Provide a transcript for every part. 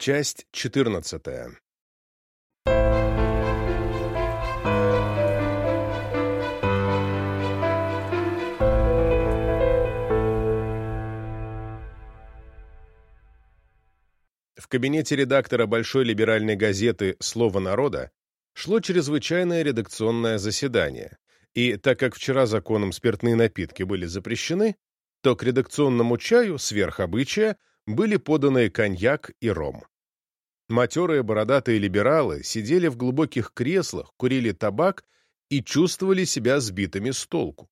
Часть 14. В кабинете редактора большой либеральной газеты «Слово народа» шло чрезвычайное редакционное заседание, и так как вчера законом спиртные напитки были запрещены, то к редакционному чаю, сверх обычая, были поданы коньяк и ром. Матерые бородатые либералы сидели в глубоких креслах, курили табак и чувствовали себя сбитыми с толку.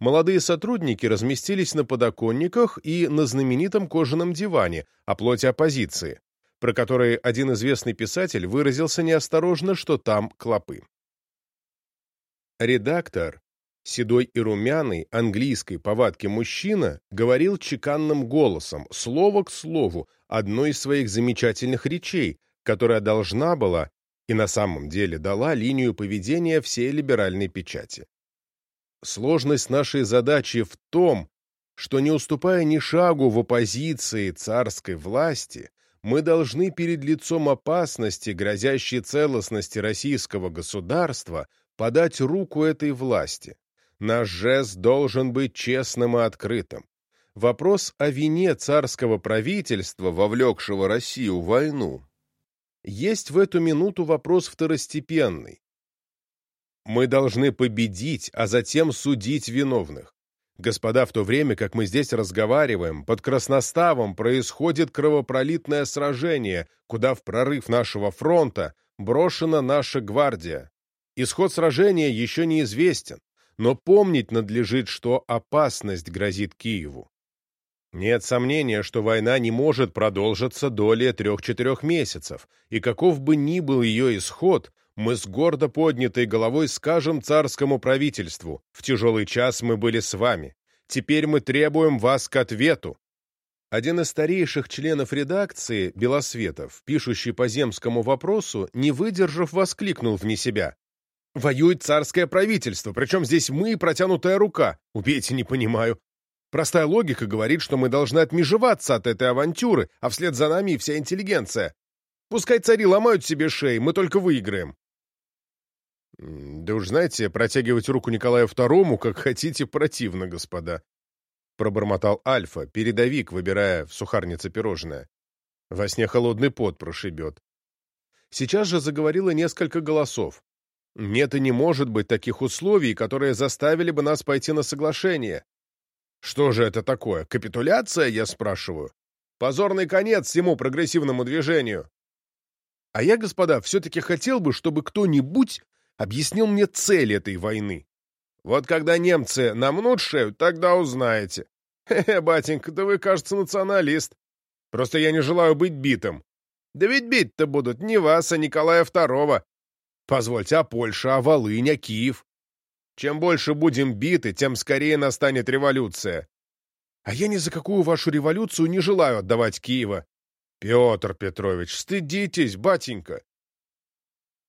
Молодые сотрудники разместились на подоконниках и на знаменитом кожаном диване о плоти оппозиции, про который один известный писатель выразился неосторожно, что там клопы. Редактор, седой и румяный, английской повадки мужчина, говорил чеканным голосом, слово к слову, одной из своих замечательных речей, которая должна была и на самом деле дала линию поведения всей либеральной печати. Сложность нашей задачи в том, что, не уступая ни шагу в оппозиции царской власти, мы должны перед лицом опасности, грозящей целостности российского государства, подать руку этой власти. Наш жест должен быть честным и открытым. Вопрос о вине царского правительства, вовлекшего Россию в войну, есть в эту минуту вопрос второстепенный. Мы должны победить, а затем судить виновных. Господа, в то время, как мы здесь разговариваем, под Красноставом происходит кровопролитное сражение, куда в прорыв нашего фронта брошена наша гвардия. Исход сражения еще неизвестен, но помнить надлежит, что опасность грозит Киеву. Нет сомнения, что война не может продолжиться долее трех-четырех месяцев, и каков бы ни был ее исход, мы с гордо поднятой головой скажем царскому правительству, в тяжелый час мы были с вами, теперь мы требуем вас к ответу. Один из старейших членов редакции, Белосветов, пишущий по земскому вопросу, не выдержав, воскликнул вне себя. Воюет царское правительство, причем здесь мы и протянутая рука. Убейте, не понимаю. Простая логика говорит, что мы должны отмежеваться от этой авантюры, а вслед за нами и вся интеллигенция. Пускай цари ломают себе шеи, мы только выиграем. Да уж знаете, протягивать руку Николаю II, как хотите, противно, господа. Пробормотал Альфа, передовик, выбирая в сухарнице пирожное. Во сне холодный пот прошибет. Сейчас же заговорило несколько голосов. Нет и не может быть таких условий, которые заставили бы нас пойти на соглашение. Что же это такое? Капитуляция, я спрашиваю? Позорный конец всему прогрессивному движению. А я, господа, все-таки хотел бы, чтобы кто-нибудь объяснил мне цель этой войны. Вот когда немцы намнут шею, тогда узнаете. Хе-хе, батенька, да вы, кажется, националист. Просто я не желаю быть битым. Да ведь бить-то будут не вас, а Николая Второго. Позвольте, а Польша, а Волынь, а Киев? Чем больше будем биты, тем скорее настанет революция. А я ни за какую вашу революцию не желаю отдавать Киева. Петр Петрович, стыдитесь, батенька.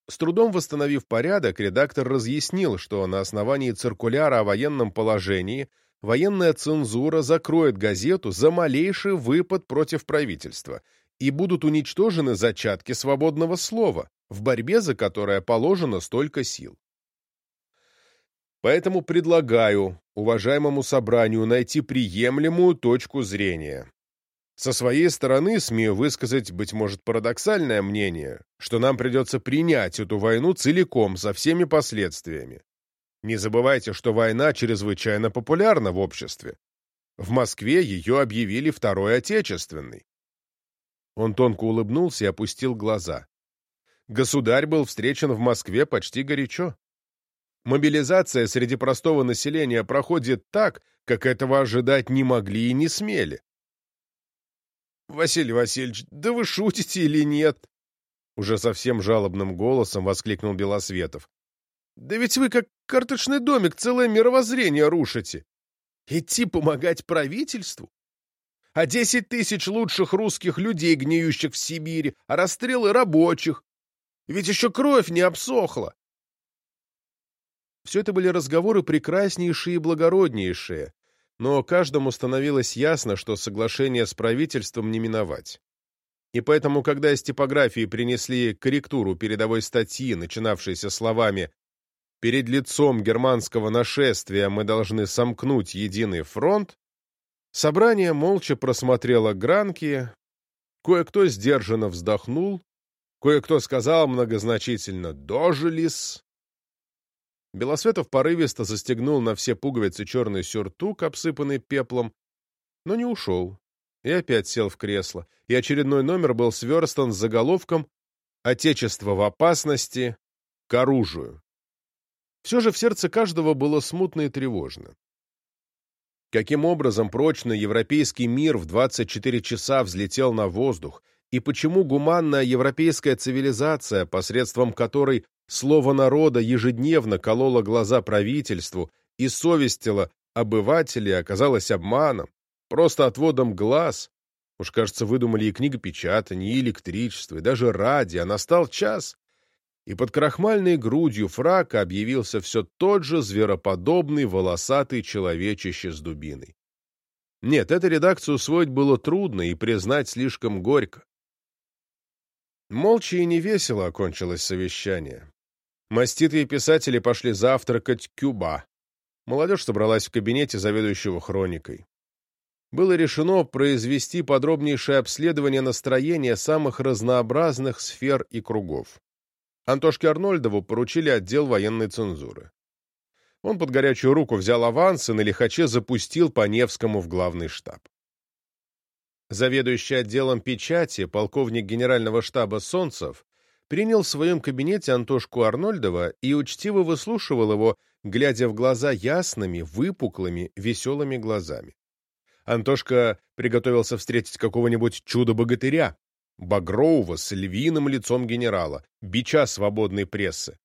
С трудом восстановив порядок, редактор разъяснил, что на основании циркуляра о военном положении военная цензура закроет газету за малейший выпад против правительства и будут уничтожены зачатки свободного слова в борьбе за которое положено столько сил. Поэтому предлагаю уважаемому собранию найти приемлемую точку зрения. Со своей стороны смею высказать, быть может, парадоксальное мнение, что нам придется принять эту войну целиком, со всеми последствиями. Не забывайте, что война чрезвычайно популярна в обществе. В Москве ее объявили Второй Отечественной. Он тонко улыбнулся и опустил глаза государь был встречен в Москве почти горячо. Мобилизация среди простого населения проходит так, как этого ожидать не могли и не смели. «Василий Васильевич, да вы шутите или нет?» Уже совсем жалобным голосом воскликнул Белосветов. «Да ведь вы как карточный домик целое мировоззрение рушите. Идти помогать правительству? А десять тысяч лучших русских людей, гниющих в Сибири, а расстрелы рабочих, ведь еще кровь не обсохла. Все это были разговоры прекраснейшие и благороднейшие, но каждому становилось ясно, что соглашение с правительством не миновать. И поэтому, когда из типографии принесли корректуру передовой статьи, начинавшейся словами «Перед лицом германского нашествия мы должны сомкнуть единый фронт», собрание молча просмотрело гранки, кое-кто сдержанно вздохнул, кое-кто сказал многозначительно «дожились», Белосветов порывисто застегнул на все пуговицы черный сюртук, обсыпанный пеплом, но не ушел, и опять сел в кресло, и очередной номер был сверстан с заголовком «Отечество в опасности. К оружию». Все же в сердце каждого было смутно и тревожно. Каким образом прочный европейский мир в 24 часа взлетел на воздух, и почему гуманная европейская цивилизация, посредством которой слово народа ежедневно кололо глаза правительству и совестило обывателей, оказалось обманом, просто отводом глаз. Уж, кажется, выдумали и книгопечатание, и электричество, и даже радио. Настал час, и под крахмальной грудью фрака объявился все тот же звероподобный волосатый человечище с дубиной. Нет, эту редакцию усвоить было трудно и признать слишком горько. Молча и невесело окончилось совещание. Маститые писатели пошли завтракать кюба. Молодежь собралась в кабинете заведующего хроникой. Было решено произвести подробнейшее обследование настроения самых разнообразных сфер и кругов. Антошке Арнольдову поручили отдел военной цензуры. Он под горячую руку взял аванс и на лихаче запустил по Невскому в главный штаб. Заведующий отделом печати, полковник генерального штаба Солнцев, принял в своем кабинете Антошку Арнольдова и учтиво выслушивал его, глядя в глаза ясными, выпуклыми, веселыми глазами. Антошка приготовился встретить какого-нибудь чудо-богатыря, багрового, с львиным лицом генерала, бича свободной прессы.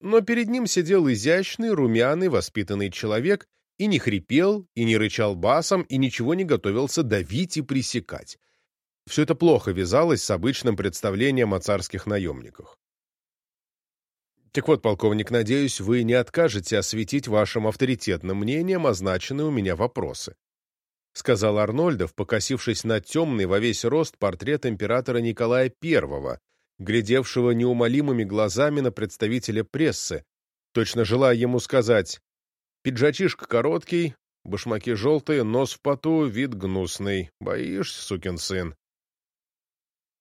Но перед ним сидел изящный, румяный, воспитанный человек и не хрипел, и не рычал басом, и ничего не готовился давить и пресекать. Все это плохо вязалось с обычным представлением о царских наемниках. Так вот, полковник, надеюсь, вы не откажете осветить вашим авторитетным мнением означенные у меня вопросы. — сказал Арнольдов, покосившись на темный во весь рост портрет императора Николая I, глядевшего неумолимыми глазами на представителя прессы, точно желая ему сказать «Пиджачишка короткий, башмаки желтые, нос в поту, вид гнусный. Боишься, сукин сын?»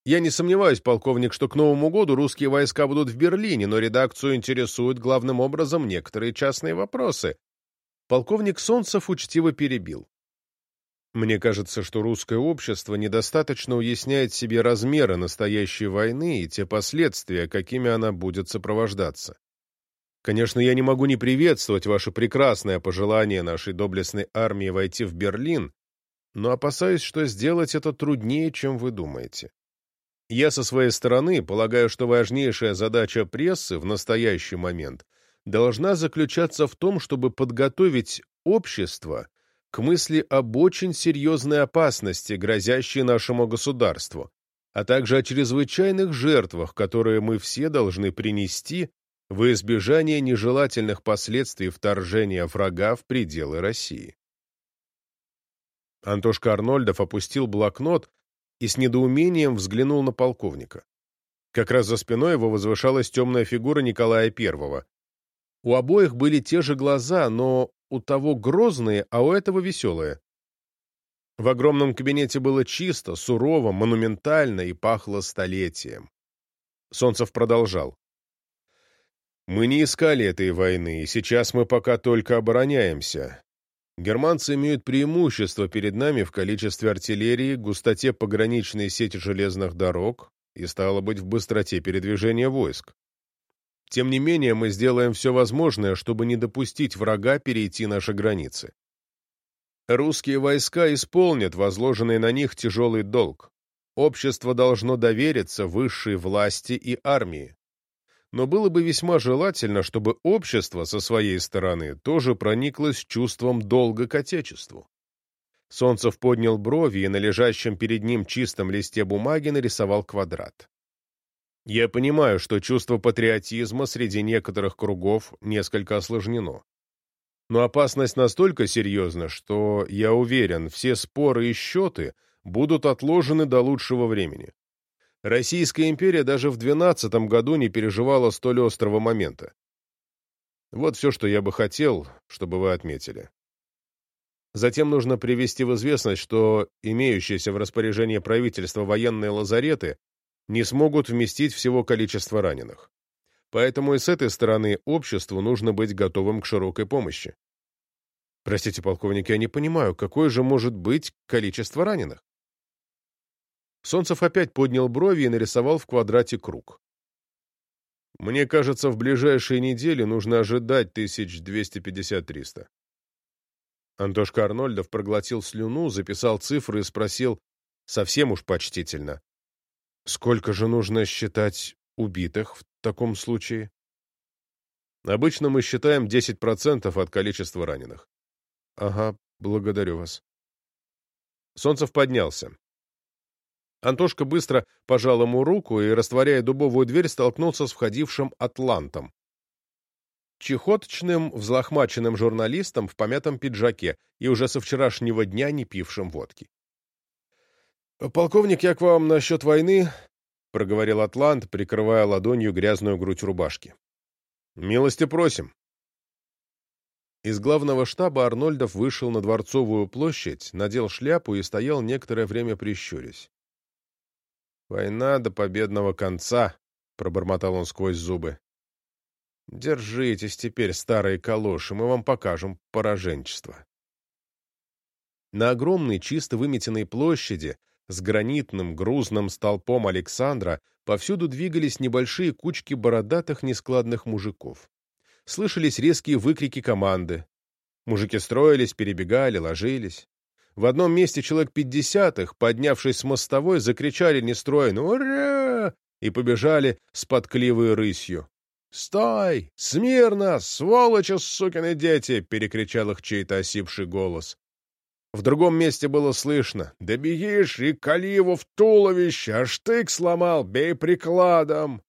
Я не сомневаюсь, полковник, что к Новому году русские войска будут в Берлине, но редакцию интересуют главным образом некоторые частные вопросы. Полковник Солнцев учтиво перебил. Мне кажется, что русское общество недостаточно уясняет себе размеры настоящей войны и те последствия, какими она будет сопровождаться. Конечно, я не могу не приветствовать ваше прекрасное пожелание нашей доблестной армии войти в Берлин, но опасаюсь, что сделать это труднее, чем вы думаете. Я со своей стороны полагаю, что важнейшая задача прессы в настоящий момент должна заключаться в том, чтобы подготовить общество к мысли об очень серьезной опасности, грозящей нашему государству, а также о чрезвычайных жертвах, которые мы все должны принести в избежание нежелательных последствий вторжения врага в пределы России. Антошка Арнольдов опустил блокнот и с недоумением взглянул на полковника. Как раз за спиной его возвышалась темная фигура Николая Первого. У обоих были те же глаза, но у того грозные, а у этого веселые. В огромном кабинете было чисто, сурово, монументально и пахло столетием. Солнцев продолжал. «Мы не искали этой войны, и сейчас мы пока только обороняемся. Германцы имеют преимущество перед нами в количестве артиллерии, густоте пограничной сети железных дорог и, стало быть, в быстроте передвижения войск. Тем не менее, мы сделаем все возможное, чтобы не допустить врага перейти наши границы. Русские войска исполнят возложенный на них тяжелый долг. Общество должно довериться высшей власти и армии но было бы весьма желательно, чтобы общество со своей стороны тоже прониклось чувством долга к Отечеству. Солнцев поднял брови и на лежащем перед ним чистом листе бумаги нарисовал квадрат. Я понимаю, что чувство патриотизма среди некоторых кругов несколько осложнено. Но опасность настолько серьезна, что, я уверен, все споры и счеты будут отложены до лучшего времени. Российская империя даже в 12 году не переживала столь острого момента. Вот все, что я бы хотел, чтобы вы отметили. Затем нужно привести в известность, что имеющиеся в распоряжении правительства военные лазареты не смогут вместить всего количества раненых. Поэтому и с этой стороны обществу нужно быть готовым к широкой помощи. Простите, полковник, я не понимаю, какое же может быть количество раненых? Солнцев опять поднял брови и нарисовал в квадрате круг. Мне кажется, в ближайшие недели нужно ожидать 1250-300. Антошка Арнольдов проглотил слюну, записал цифры и спросил совсем уж почтительно. Сколько же нужно считать убитых в таком случае? Обычно мы считаем 10% от количества раненых. Ага, благодарю вас. Солнцев поднялся. Антошка быстро пожал ему руку и, растворяя дубовую дверь, столкнулся с входившим атлантом. Чехоточным, взлохмаченным журналистом в помятом пиджаке и уже со вчерашнего дня не пившим водки. «Полковник, я к вам насчет войны», — проговорил Атлант, прикрывая ладонью грязную грудь рубашки. «Милости просим». Из главного штаба Арнольдов вышел на Дворцовую площадь, надел шляпу и стоял некоторое время прищурясь. «Война до победного конца», — пробормотал он сквозь зубы. «Держитесь теперь, старые калоши, мы вам покажем пораженчество». На огромной чисто выметенной площади с гранитным грузным столпом Александра повсюду двигались небольшие кучки бородатых нескладных мужиков. Слышались резкие выкрики команды. Мужики строились, перебегали, ложились. В одном месте человек пятьдесятых, поднявшись с мостовой, закричали нестройно «Ура!» и побежали с подкливой рысью. «Стой! Смирно! Сволочи, сукины дети!» — перекричал их чей-то осипший голос. В другом месте было слышно «Да бегишь и кали его в туловище, а штык сломал, бей прикладом!»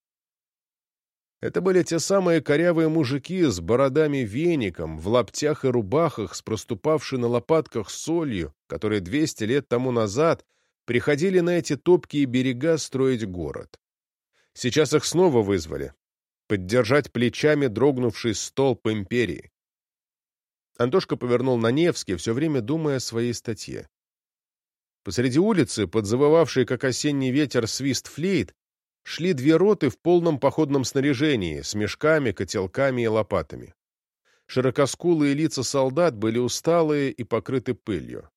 Это были те самые корявые мужики с бородами-веником, в лаптях и рубахах, с проступавшей на лопатках солью, которые двести лет тому назад приходили на эти топкие берега строить город. Сейчас их снова вызвали. Поддержать плечами дрогнувший столб империи. Антошка повернул на Невский, все время думая о своей статье. Посреди улицы, подзавывавший, как осенний ветер, свист флейт, шли две роты в полном походном снаряжении, с мешками, котелками и лопатами. Широкоскулые лица солдат были усталые и покрыты пылью.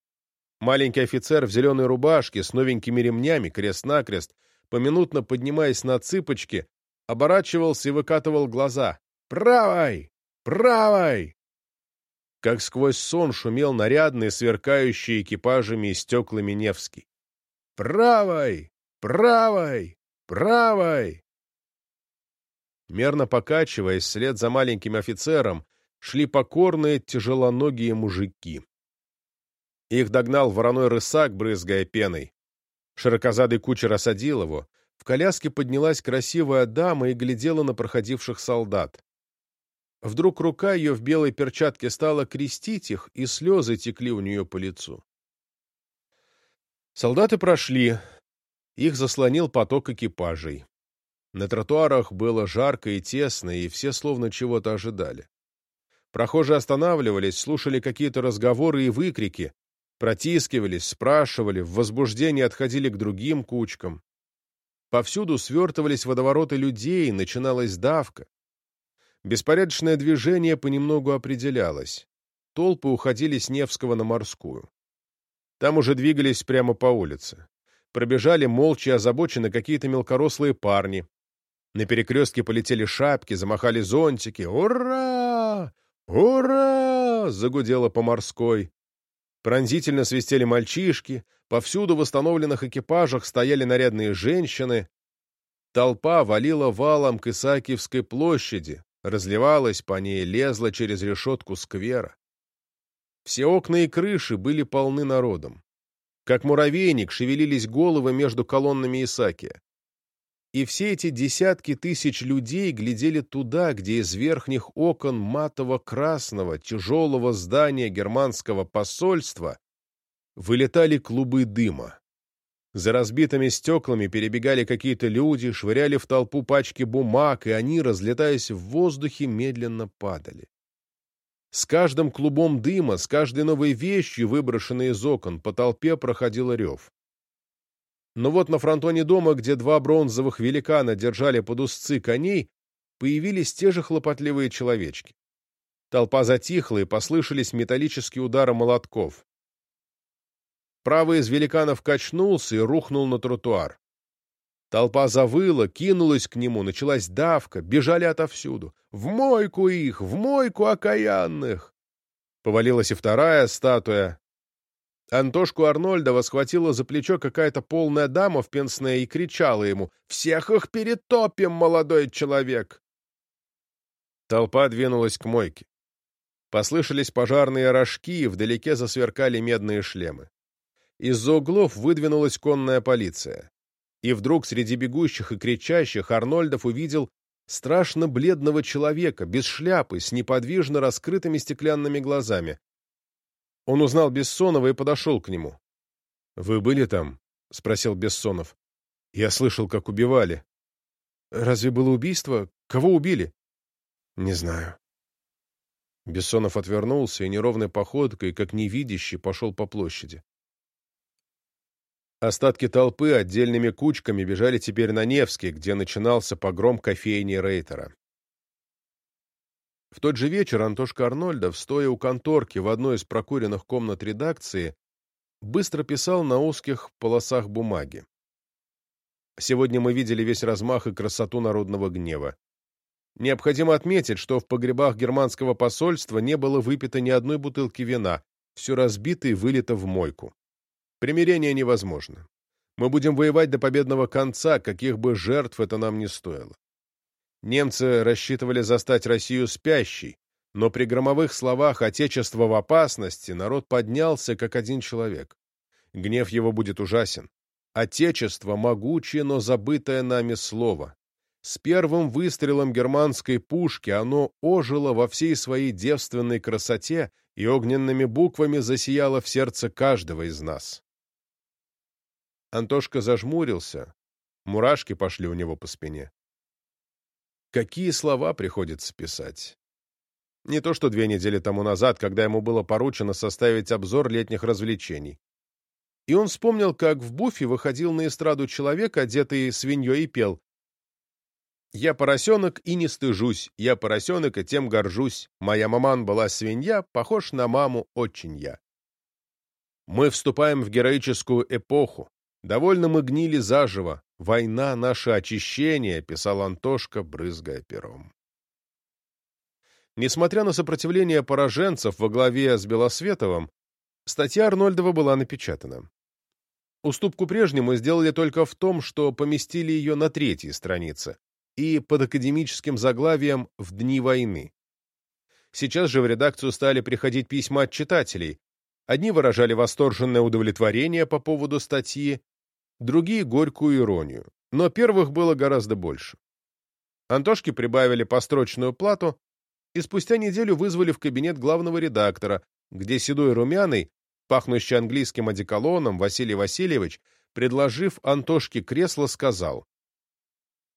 Маленький офицер в зеленой рубашке с новенькими ремнями, крест-накрест, поминутно поднимаясь на цыпочки, оборачивался и выкатывал глаза. «Правой! Правой!» Как сквозь сон шумел нарядный, сверкающий экипажами и стеклами Невский. «Правой! Правой! Правой!» Мерно покачиваясь, вслед за маленьким офицером, шли покорные тяжелоногие мужики. Их догнал вороной рысак, брызгая пеной. Широкозадый кучер осадил его. В коляске поднялась красивая дама и глядела на проходивших солдат. Вдруг рука ее в белой перчатке стала крестить их, и слезы текли у нее по лицу. Солдаты прошли, их заслонил поток экипажей. На тротуарах было жарко и тесно, и все словно чего-то ожидали. Прохожие останавливались, слушали какие-то разговоры и выкрики, протискивались, спрашивали, в возбуждении отходили к другим кучкам. Повсюду свертывались водовороты людей, начиналась давка. Беспорядочное движение понемногу определялось. Толпы уходили с Невского на Морскую. Там уже двигались прямо по улице пробежали молча и озабоченно какие-то мелкорослые парни. На перекрестке полетели шапки, замахали зонтики. «Ура! Ура!» — загудело по морской. Пронзительно свистели мальчишки, повсюду в восстановленных экипажах стояли нарядные женщины. Толпа валила валом к Исаакиевской площади, разливалась по ней, лезла через решетку сквера. Все окна и крыши были полны народом. Как муравейник шевелились головы между колоннами Исаакия. И все эти десятки тысяч людей глядели туда, где из верхних окон матово-красного тяжелого здания германского посольства вылетали клубы дыма. За разбитыми стеклами перебегали какие-то люди, швыряли в толпу пачки бумаг, и они, разлетаясь в воздухе, медленно падали. С каждым клубом дыма, с каждой новой вещью, выброшенной из окон, по толпе проходил рев. Но вот на фронтоне дома, где два бронзовых великана держали под узцы коней, появились те же хлопотливые человечки. Толпа затихла, и послышались металлические удары молотков. Правый из великанов качнулся и рухнул на тротуар. Толпа завыла, кинулась к нему, началась давка, бежали отовсюду. «В мойку их! В мойку окаянных!» Повалилась и вторая статуя. Антошку Арнольдова схватила за плечо какая-то полная дама в пенсне и кричала ему «Всех их перетопим, молодой человек!» Толпа двинулась к мойке. Послышались пожарные рожки, и вдалеке засверкали медные шлемы. Из-за углов выдвинулась конная полиция. И вдруг среди бегущих и кричащих Арнольдов увидел страшно бледного человека, без шляпы, с неподвижно раскрытыми стеклянными глазами. Он узнал Бессонова и подошел к нему. — Вы были там? — спросил Бессонов. — Я слышал, как убивали. — Разве было убийство? Кого убили? — Не знаю. Бессонов отвернулся и неровной походкой, как невидящий, пошел по площади. Остатки толпы отдельными кучками бежали теперь на Невский, где начинался погром кофейни Рейтера. В тот же вечер Антошка Арнольдов, стоя у конторки в одной из прокуренных комнат редакции, быстро писал на узких полосах бумаги. Сегодня мы видели весь размах и красоту народного гнева. Необходимо отметить, что в погребах германского посольства не было выпито ни одной бутылки вина, все разбито и вылито в мойку. Примирение невозможно. Мы будем воевать до победного конца, каких бы жертв это нам не стоило. Немцы рассчитывали застать Россию спящей, но при громовых словах «Отечество в опасности» народ поднялся, как один человек. Гнев его будет ужасен. Отечество — могучее, но забытое нами слово. С первым выстрелом германской пушки оно ожило во всей своей девственной красоте и огненными буквами засияло в сердце каждого из нас. Антошка зажмурился. Мурашки пошли у него по спине. Какие слова приходится писать? Не то что две недели тому назад, когда ему было поручено составить обзор летних развлечений. И он вспомнил, как в буфе выходил на эстраду человек, одетый свиньей, и пел «Я поросенок и не стыжусь, я поросенок и тем горжусь, моя маман была свинья, похож на маму очень я». Мы вступаем в героическую эпоху, Довольно мы гнили заживо. Война — наше очищение, — писал Антошка, брызгая пером. Несмотря на сопротивление пораженцев во главе с Белосветовым, статья Арнольдова была напечатана. Уступку прежнему сделали только в том, что поместили ее на третьей странице и под академическим заглавием «В дни войны». Сейчас же в редакцию стали приходить письма от читателей. Одни выражали восторженное удовлетворение по поводу статьи, другие — горькую иронию, но первых было гораздо больше. Антошке прибавили построчную плату и спустя неделю вызвали в кабинет главного редактора, где седой румяный, пахнущий английским одеколоном, Василий Васильевич, предложив Антошке кресло, сказал,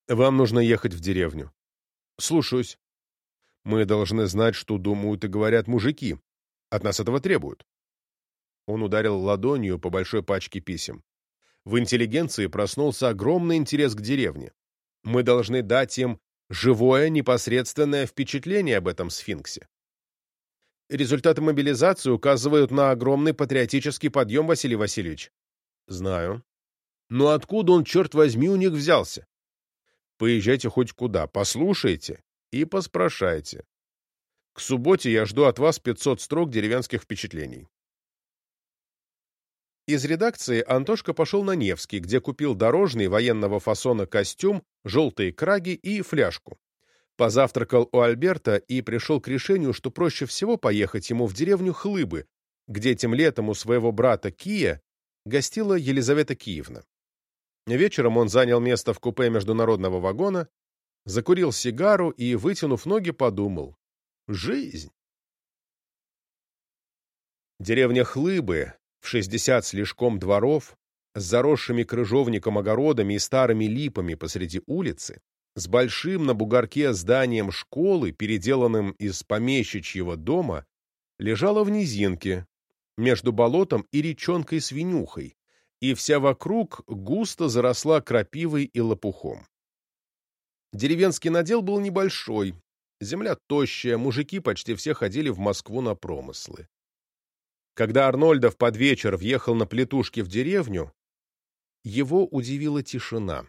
«Вам нужно ехать в деревню». «Слушаюсь». «Мы должны знать, что думают и говорят мужики. От нас этого требуют». Он ударил ладонью по большой пачке писем в интеллигенции проснулся огромный интерес к деревне. Мы должны дать им живое, непосредственное впечатление об этом сфинксе. Результаты мобилизации указывают на огромный патриотический подъем, Василий Васильевич. Знаю. Но откуда он, черт возьми, у них взялся? Поезжайте хоть куда, послушайте и поспрашайте. К субботе я жду от вас 500 строк деревенских впечатлений. Из редакции Антошка пошел на Невский, где купил дорожный военного фасона костюм, желтые краги и фляжку. Позавтракал у Альберта и пришел к решению, что проще всего поехать ему в деревню Хлыбы, где тем летом у своего брата Кия гостила Елизавета Киевна. Вечером он занял место в купе международного вагона, закурил сигару и, вытянув ноги, подумал. Жизнь! Деревня Хлыбы в шестьдесят слишком дворов, с заросшими крыжовником огородами и старыми липами посреди улицы, с большим на бугорке зданием школы, переделанным из помещичьего дома, лежала в низинке, между болотом и речонкой-свинюхой, и вся вокруг густо заросла крапивой и лопухом. Деревенский надел был небольшой, земля тощая, мужики почти все ходили в Москву на промыслы. Когда Арнольдов под вечер въехал на плетушки в деревню, его удивила тишина.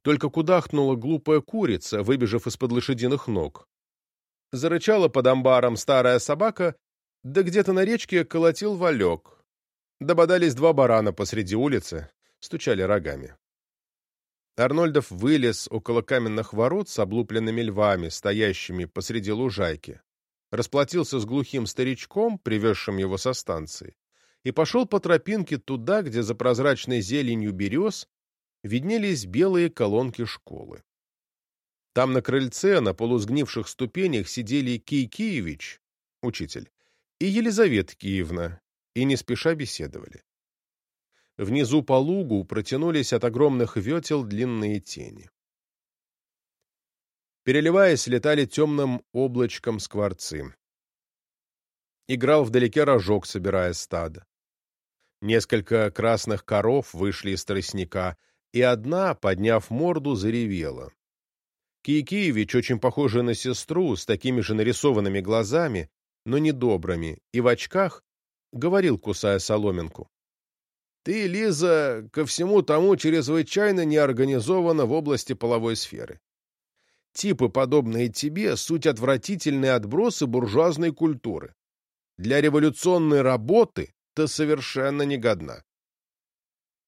Только кудахнула глупая курица, выбежав из-под лошадиных ног. Зарычала под амбаром старая собака, да где-то на речке колотил валек. Дободались два барана посреди улицы, стучали рогами. Арнольдов вылез около каменных ворот с облупленными львами, стоящими посреди лужайки, расплатился с глухим старичком, привезшим его со станции, и пошел по тропинке туда, где за прозрачной зеленью берез виднелись белые колонки школы. Там на крыльце, на полусгнивших ступенях сидели Кий Киевич, учитель, и Елизавета Киевна, и не спеша беседовали. Внизу по лугу протянулись от огромных ветел длинные тени. Переливаясь, летали темным облачком скворцы. Играл вдалеке рожок, собирая стадо. Несколько красных коров вышли из тростника, и одна, подняв морду, заревела. Киекиевич, очень похожий на сестру, с такими же нарисованными глазами, но недобрыми, и в очках, говорил, кусая соломинку. Ты, Лиза, ко всему тому чрезвычайно неорганизована в области половой сферы. Типы, подобные тебе, суть отвратительные отбросы буржуазной культуры. Для революционной работы ты совершенно негодна.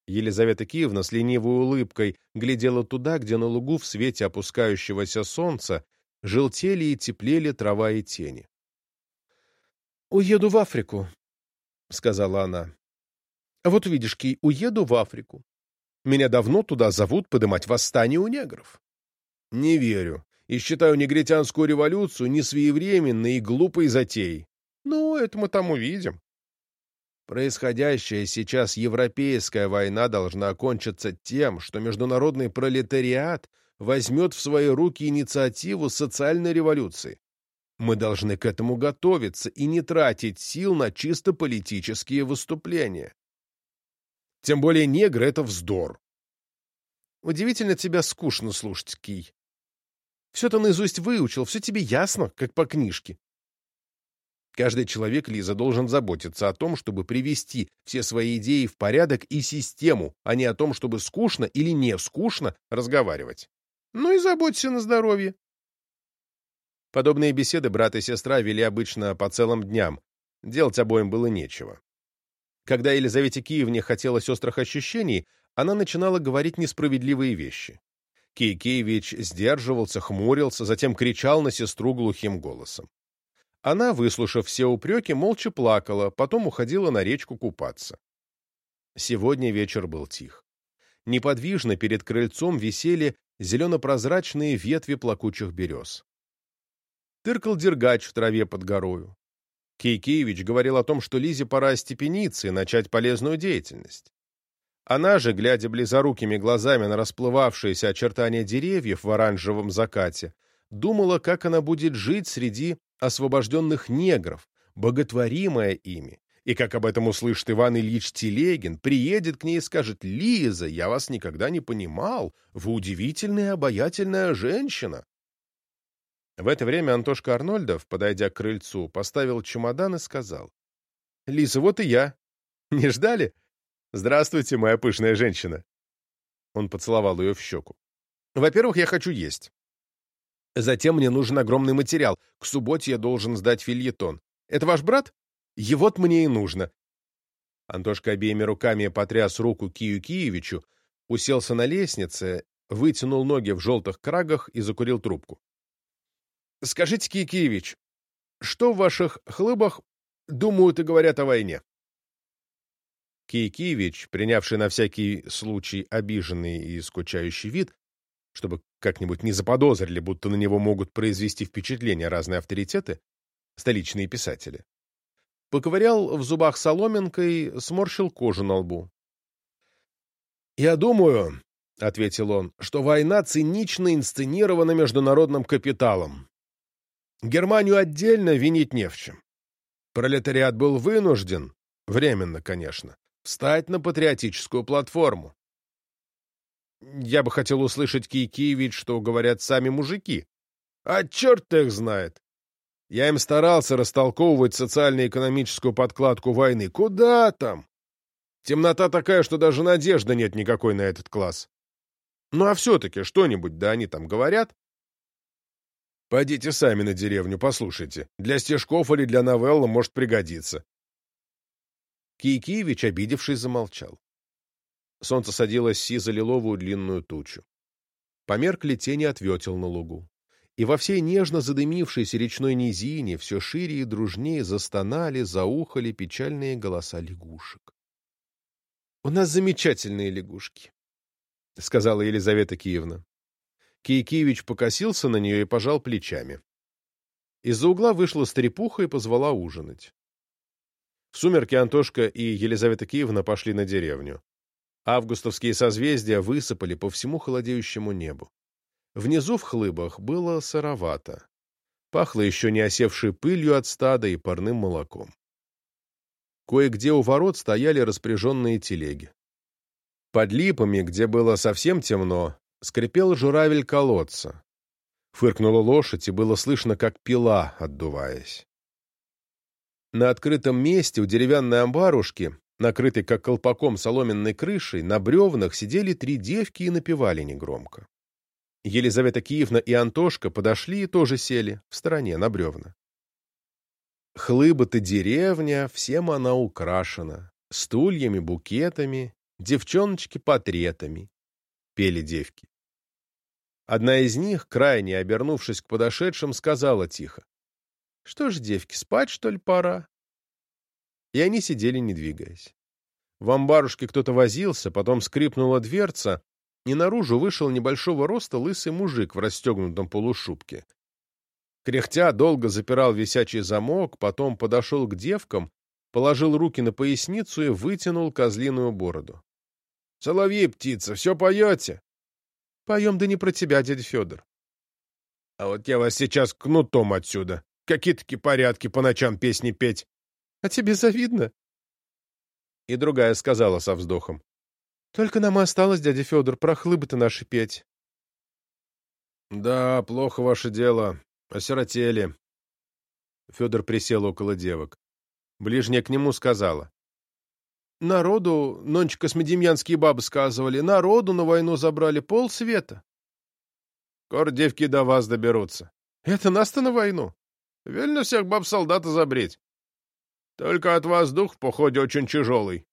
Елизавета Киевна с ленивой улыбкой глядела туда, где на лугу в свете опускающегося солнца желтели и теплели трава и тени. «Уеду в Африку», — сказала она. А вот видишь, Кий, уеду в Африку. Меня давно туда зовут подымать восстание у негров. Не верю. И считаю негритянскую революцию несвоевременной и глупой затеей. Ну, это мы там увидим. Происходящая сейчас европейская война должна окончиться тем, что международный пролетариат возьмет в свои руки инициативу социальной революции. Мы должны к этому готовиться и не тратить сил на чисто политические выступления. Тем более негры — это вздор. Удивительно тебя скучно слушать, Кий. Все ты наизусть выучил, все тебе ясно, как по книжке. Каждый человек, Лиза, должен заботиться о том, чтобы привести все свои идеи в порядок и систему, а не о том, чтобы скучно или не скучно разговаривать. Ну и заботься на здоровье. Подобные беседы брат и сестра вели обычно по целым дням. Делать обоим было нечего. Когда Елизавете Киевне хотелось острых ощущений, она начинала говорить несправедливые вещи. Кий Киевич сдерживался, хмурился, затем кричал на сестру глухим голосом. Она, выслушав все упреки, молча плакала, потом уходила на речку купаться. Сегодня вечер был тих. Неподвижно перед крыльцом висели зелено-прозрачные ветви плакучих берез. Тыркал дергач в траве под горою. Кейкеевич говорил о том, что Лизе пора остепениться и начать полезную деятельность. Она же, глядя близорукими глазами на расплывавшиеся очертания деревьев в оранжевом закате, думала, как она будет жить среди освобожденных негров, боготворимая ими, и как об этом услышит Иван Ильич Телегин, приедет к ней и скажет «Лиза, я вас никогда не понимал, вы удивительная обаятельная женщина». В это время Антошка Арнольдов, подойдя к крыльцу, поставил чемодан и сказал. — Лиза, вот и я. Не ждали? Здравствуйте, моя пышная женщина. Он поцеловал ее в щеку. — Во-первых, я хочу есть. Затем мне нужен огромный материал. К субботе я должен сдать фильетон. Это ваш брат? Его-то мне и нужно. Антошка обеими руками потряс руку Кию Киевичу, уселся на лестнице, вытянул ноги в желтых крагах и закурил трубку. Скажите, Кикиевич, что в ваших хлыбах думают и говорят о войне? Киевич, принявший на всякий случай обиженный и скучающий вид, чтобы как-нибудь не заподозрили, будто на него могут произвести впечатление разные авторитеты, столичные писатели, поковырял в зубах соломинкой, сморщил кожу на лбу. «Я думаю, — ответил он, — что война цинично инсценирована международным капиталом. Германию отдельно винить не в чем. Пролетариат был вынужден, временно, конечно, встать на патриотическую платформу. Я бы хотел услышать Кикиевич, что говорят сами мужики. А черт их знает! Я им старался растолковывать социально-экономическую подкладку войны. Куда там? Темнота такая, что даже надежды нет никакой на этот класс. Ну а все-таки что-нибудь, да они там говорят? Пойдите сами на деревню, послушайте. Для стежков или для новеллы может пригодиться. Киевич, обидевшись, замолчал. Солнце садилось сизо-лиловую длинную тучу. Померкли тени ответил на лугу. И во всей нежно задымившейся речной низине все шире и дружнее застонали, заухали печальные голоса лягушек. — У нас замечательные лягушки, — сказала Елизавета Киевна. Киевич покосился на нее и пожал плечами. Из-за угла вышла стрепуха и позвала ужинать. В сумерки Антошка и Елизавета Киевна пошли на деревню. Августовские созвездия высыпали по всему холодеющему небу. Внизу в хлыбах было сыровато. Пахло еще не осевшей пылью от стада и парным молоком. Кое-где у ворот стояли распряженные телеги. Под липами, где было совсем темно, скрипел журавель колодца. Фыркнула лошадь, и было слышно, как пила, отдуваясь. На открытом месте у деревянной амбарушки Накрытой как колпаком соломенной крышей, на бревнах сидели три девки и напевали негромко. Елизавета Киевна и Антошка подошли и тоже сели, в стороне, на бревна. Хлыба-то деревня, всем она украшена. Стульями, букетами, девчоночки-портретами, пели девки. Одна из них, крайне обернувшись к подошедшим, сказала тихо. — Что ж, девки, спать, что ли, пора? и они сидели, не двигаясь. В амбарушке кто-то возился, потом скрипнула дверца, и наружу вышел небольшого роста лысый мужик в расстегнутом полушубке. Кряхтя долго запирал висячий замок, потом подошел к девкам, положил руки на поясницу и вытянул козлиную бороду. — Соловьи, птица, все поете? — Поем, да не про тебя, дядя Федор. — А вот я вас сейчас кнутом отсюда. Какие-таки порядки по ночам песни петь. А тебе завидно?» И другая сказала со вздохом. «Только нам и осталось, дядя Федор, про хлыбы-то наши петь». «Да, плохо ваше дело. Осиротели». Федор присел около девок. Ближняя к нему сказала. «Народу, нонче космодемьянские бабы сказывали, народу на войну забрали пол света». «Скоро девки до вас доберутся». «Это нас-то на войну. Вельно всех баб-солдата забреть. Только от вас дух в походе очень тяжелый.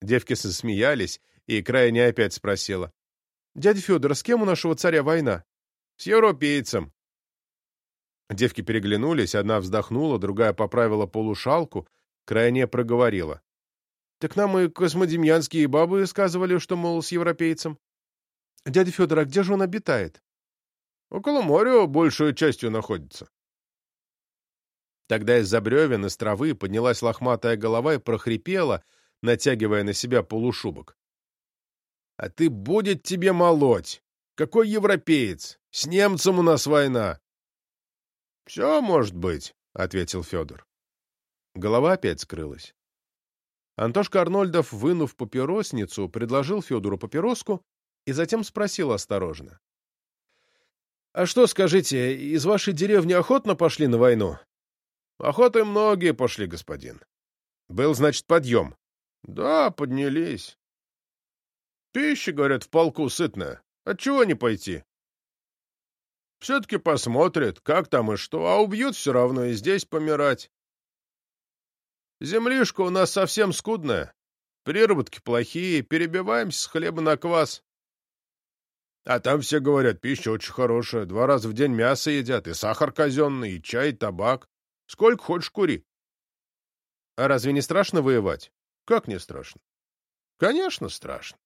Девки засмеялись, и крайне опять спросила. — Дядя Федор, с кем у нашего царя война? — С европейцем. Девки переглянулись, одна вздохнула, другая поправила полушалку, крайне проговорила. — Так нам и космодемьянские бабы сказывали, что, мол, с европейцем. — Дядя Федор, а где же он обитает? — Около моря большую частью находится. Тогда из-за бревен, из травы поднялась лохматая голова и прохрипела, натягивая на себя полушубок. — А ты будет тебе молоть! Какой европеец! С немцем у нас война! — Все может быть, — ответил Федор. Голова опять скрылась. Антошка Арнольдов, вынув папиросницу, предложил Федору папироску и затем спросил осторожно. — А что, скажите, из вашей деревни охотно пошли на войну? Охоты многие пошли, господин. Был, значит, подъем. Да, поднялись. Пища, говорят, в полку сытная. Отчего не пойти? Все-таки посмотрят, как там и что, а убьют все равно и здесь помирать. Землишка у нас совсем скудная. Приработки плохие, перебиваемся с хлеба на квас. А там все говорят, пища очень хорошая, два раза в день мясо едят, и сахар казенный, и чай, и табак. Сколько хочешь кури. А разве не страшно воевать? Как не страшно? Конечно, страшно.